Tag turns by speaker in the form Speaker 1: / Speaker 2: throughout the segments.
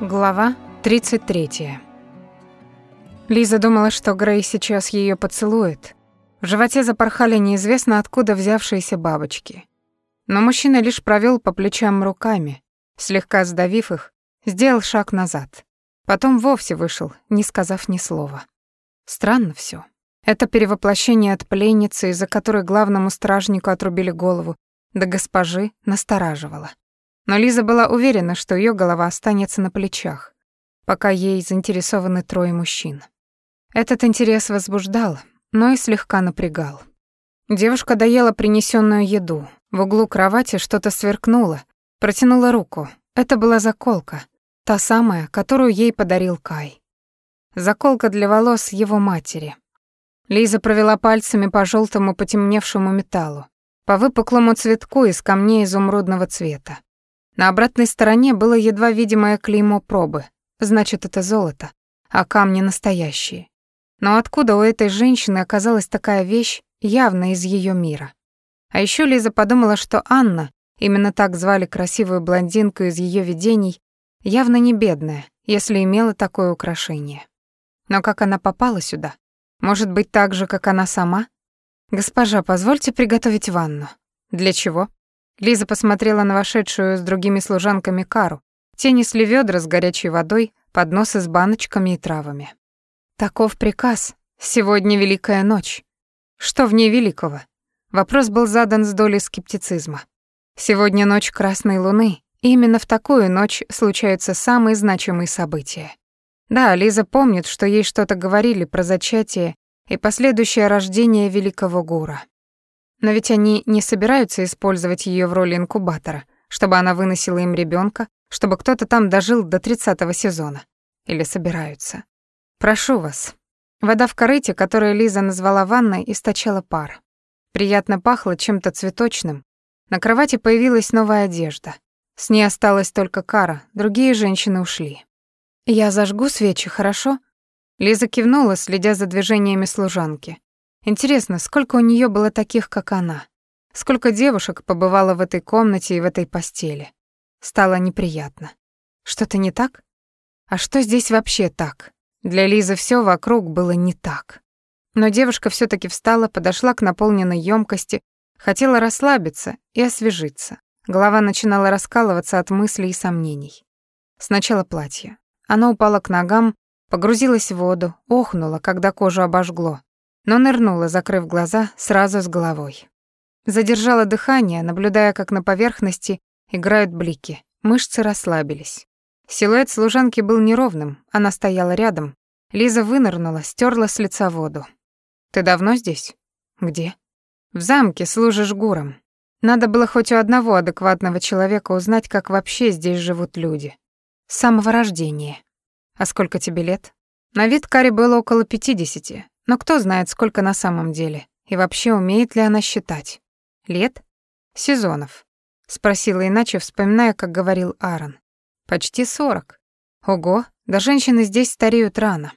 Speaker 1: Глава 33. Лиза думала, что Грей сейчас ее поцелует. В животе запорхали неизвестно откуда взявшиеся бабочки. Но мужчина лишь провел по плечам руками, слегка сдавив их, сделал шаг назад. Потом вовсе вышел, не сказав ни слова. Странно все. Это перевоплощение от пленницы, из-за которой главному стражнику отрубили голову, до госпожи настораживало. Но Лиза была уверена, что ее голова останется на плечах, пока ей заинтересованы трое мужчин. Этот интерес возбуждал, но и слегка напрягал. Девушка доела принесенную еду. В углу кровати что-то сверкнуло, протянула руку. Это была заколка, та самая, которую ей подарил Кай. Заколка для волос его матери. Лиза провела пальцами по желтому потемневшему металлу, по выпуклому цветку из камней изумрудного цвета. На обратной стороне было едва видимое клеймо пробы. Значит, это золото, а камни настоящие. Но откуда у этой женщины оказалась такая вещь, явно из ее мира? А еще Лиза подумала, что Анна, именно так звали красивую блондинку из ее видений, явно не бедная, если имела такое украшение. Но как она попала сюда? Может быть, так же, как она сама? «Госпожа, позвольте приготовить ванну». «Для чего?» Лиза посмотрела на вошедшую с другими служанками Кару. Те несли ведра с горячей водой, подносы с баночками и травами. Таков приказ. Сегодня Великая ночь. Что в ней великого? Вопрос был задан с долей скептицизма. Сегодня ночь Красной Луны, и именно в такую ночь случаются самые значимые события. Да, Лиза помнит, что ей что-то говорили про зачатие и последующее рождение великого гура. Но ведь они не собираются использовать ее в роли инкубатора, чтобы она выносила им ребенка, чтобы кто-то там дожил до тридцатого сезона. Или собираются. Прошу вас. Вода в корыте, которую Лиза назвала ванной, источала пар. Приятно пахло чем-то цветочным. На кровати появилась новая одежда. С ней осталась только Кара, другие женщины ушли. «Я зажгу свечи, хорошо?» Лиза кивнула, следя за движениями служанки. Интересно, сколько у нее было таких, как она? Сколько девушек побывало в этой комнате и в этой постели? Стало неприятно. Что-то не так? А что здесь вообще так? Для Лизы все вокруг было не так. Но девушка все таки встала, подошла к наполненной емкости, хотела расслабиться и освежиться. Голова начинала раскалываться от мыслей и сомнений. Сначала платье. Оно упало к ногам, погрузилось в воду, охнуло, когда кожу обожгло, но нырнула, закрыв глаза, сразу с головой. Задержала дыхание, наблюдая, как на поверхности играют блики. Мышцы расслабились. Силуэт служанки был неровным, она стояла рядом. Лиза вынырнула, стерла с лица воду. «Ты давно здесь?» «Где?» «В замке, служишь гуром. Надо было хоть у одного адекватного человека узнать, как вообще здесь живут люди. С самого рождения. А сколько тебе лет?» На вид Кари было около пятидесяти, но кто знает, сколько на самом деле, и вообще умеет ли она считать. Лет? Сезонов. Спросила иначе, вспоминая, как говорил Аарон. Почти сорок. Ого, да женщины здесь стареют рано.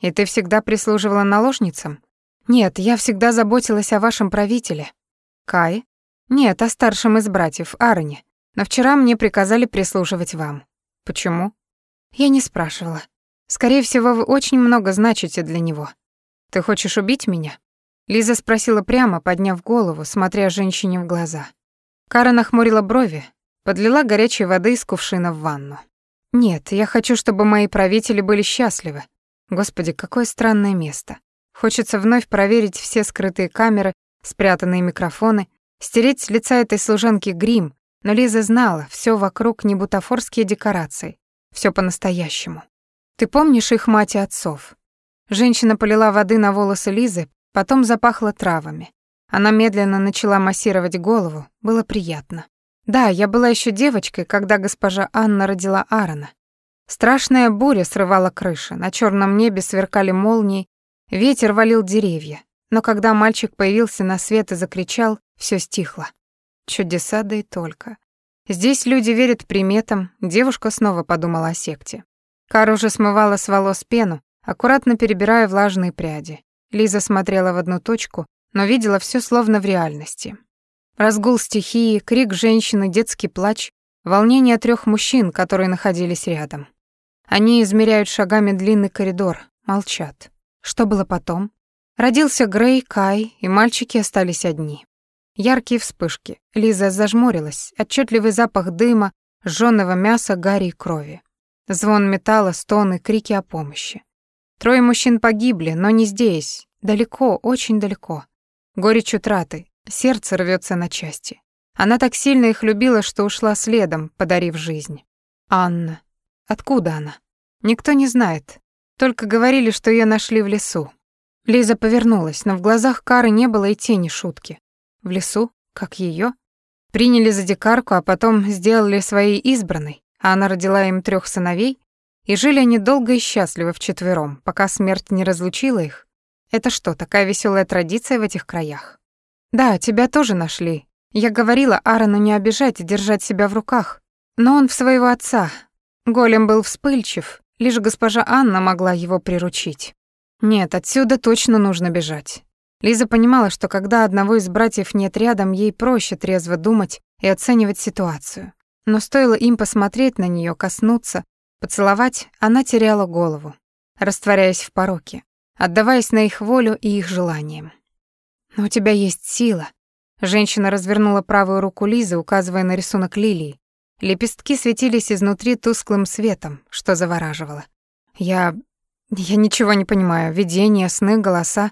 Speaker 1: И ты всегда прислуживала наложницам? Нет, я всегда заботилась о вашем правителе. Кай? Нет, о старшем из братьев, Аароне. Но вчера мне приказали прислуживать вам. Почему? Я не спрашивала. Скорее всего, вы очень много значите для него. «Ты хочешь убить меня?» Лиза спросила прямо, подняв голову, смотря женщине в глаза. Кара нахмурила брови, подлила горячей воды из кувшина в ванну. «Нет, я хочу, чтобы мои правители были счастливы. Господи, какое странное место. Хочется вновь проверить все скрытые камеры, спрятанные микрофоны, стереть с лица этой служанки грим, но Лиза знала, все вокруг не бутафорские декорации, все по-настоящему. Ты помнишь их мать и отцов? Женщина полила воды на волосы Лизы, потом запахла травами. Она медленно начала массировать голову, было приятно. Да, я была еще девочкой, когда госпожа Анна родила Аарона. Страшная буря срывала крыши, на черном небе сверкали молнии, ветер валил деревья. Но когда мальчик появился на свет и закричал, все стихло. Чудеса да и только. Здесь люди верят приметам, девушка снова подумала о секте. Кар уже смывала с волос пену, аккуратно перебирая влажные пряди. Лиза смотрела в одну точку, но видела все словно в реальности. Разгул стихии, крик женщины, детский плач, волнение трех мужчин, которые находились рядом. Они измеряют шагами длинный коридор, молчат. Что было потом? Родился Грей, Кай, и мальчики остались одни. Яркие вспышки. Лиза зажмурилась. Отчетливый запах дыма, жжёного мяса, гари и крови. Звон металла, стоны, крики о помощи. Трое мужчин погибли, но не здесь. Далеко, очень далеко. Горечь утраты. Сердце рвется на части. Она так сильно их любила, что ушла следом, подарив жизнь. Анна. Откуда она? Никто не знает. Только говорили, что ее нашли в лесу. Лиза повернулась, но в глазах Кары не было и тени шутки. В лесу? Как ее? Приняли за дикарку, а потом сделали своей избранной, а она родила им трех сыновей, и жили они долго и счастливо вчетвером, пока смерть не разлучила их. Это что, такая веселая традиция в этих краях? Да, тебя тоже нашли. Я говорила Аарону не обижать и держать себя в руках. Но он в своего отца. Голем был вспыльчив, лишь госпожа Анна могла его приручить. Нет, отсюда точно нужно бежать. Лиза понимала, что когда одного из братьев нет рядом, ей проще трезво думать и оценивать ситуацию. Но стоило им посмотреть на нее, коснуться, поцеловать, она теряла голову, растворяясь в пороке, отдаваясь на их волю и их желаниям. «Но у тебя есть сила». Женщина развернула правую руку Лизы, указывая на рисунок лилии. Лепестки светились изнутри тусклым светом, что завораживало. «Я... я ничего не понимаю. Видения, сны, голоса...»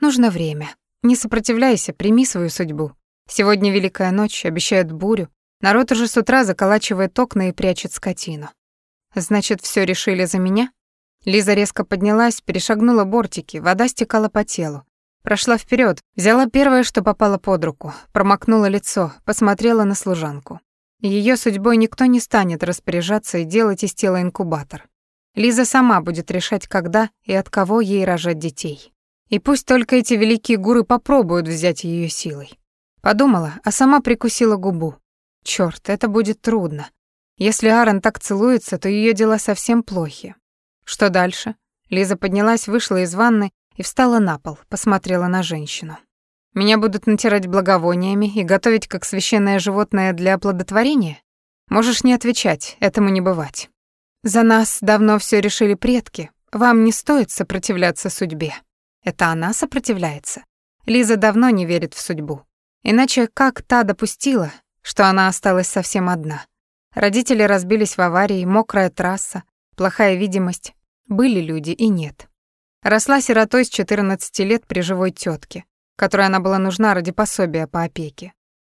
Speaker 1: Нужно время. Не сопротивляйся, прими свою судьбу. Сегодня великая ночь, обещают бурю. Народ уже с утра заколачивает окна и прячет скотину. Значит, все решили за меня? Лиза резко поднялась, перешагнула бортики, вода стекала по телу. Прошла вперед, взяла первое, что попало под руку, промокнула лицо, посмотрела на служанку. Ее судьбой никто не станет распоряжаться и делать из тела инкубатор. Лиза сама будет решать, когда и от кого ей рожать детей. И пусть только эти великие гуры попробуют взять ее силой. Подумала, а сама прикусила губу. Черт, это будет трудно. Если Аарон так целуется, то ее дела совсем плохи. Что дальше? Лиза поднялась, вышла из ванны и встала на пол, посмотрела на женщину. Меня будут натирать благовониями и готовить как священное животное для оплодотворения? Можешь не отвечать, этому не бывать. За нас давно все решили предки. Вам не стоит сопротивляться судьбе. Это она сопротивляется. Лиза давно не верит в судьбу. Иначе как та допустила, что она осталась совсем одна? Родители разбились в аварии, мокрая трасса, плохая видимость. Были люди и нет. Росла сиротой с 14 лет при живой тетке, которой она была нужна ради пособия по опеке.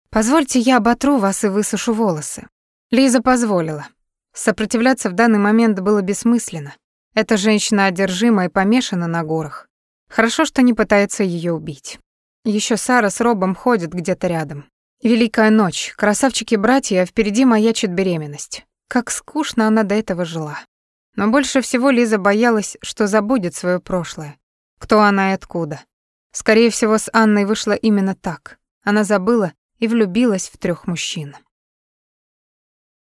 Speaker 1: «Позвольте, я оботру вас и высушу волосы». Лиза позволила. Сопротивляться в данный момент было бессмысленно. Эта женщина одержима и помешана на горах. Хорошо, что не пытается ее убить. Еще Сара с Робом ходят где-то рядом. Великая ночь, красавчики-братья, а впереди маячит беременность. Как скучно она до этого жила. Но больше всего Лиза боялась, что забудет свое прошлое. Кто она и откуда. Скорее всего, с Анной вышло именно так. Она забыла и влюбилась в трех мужчин.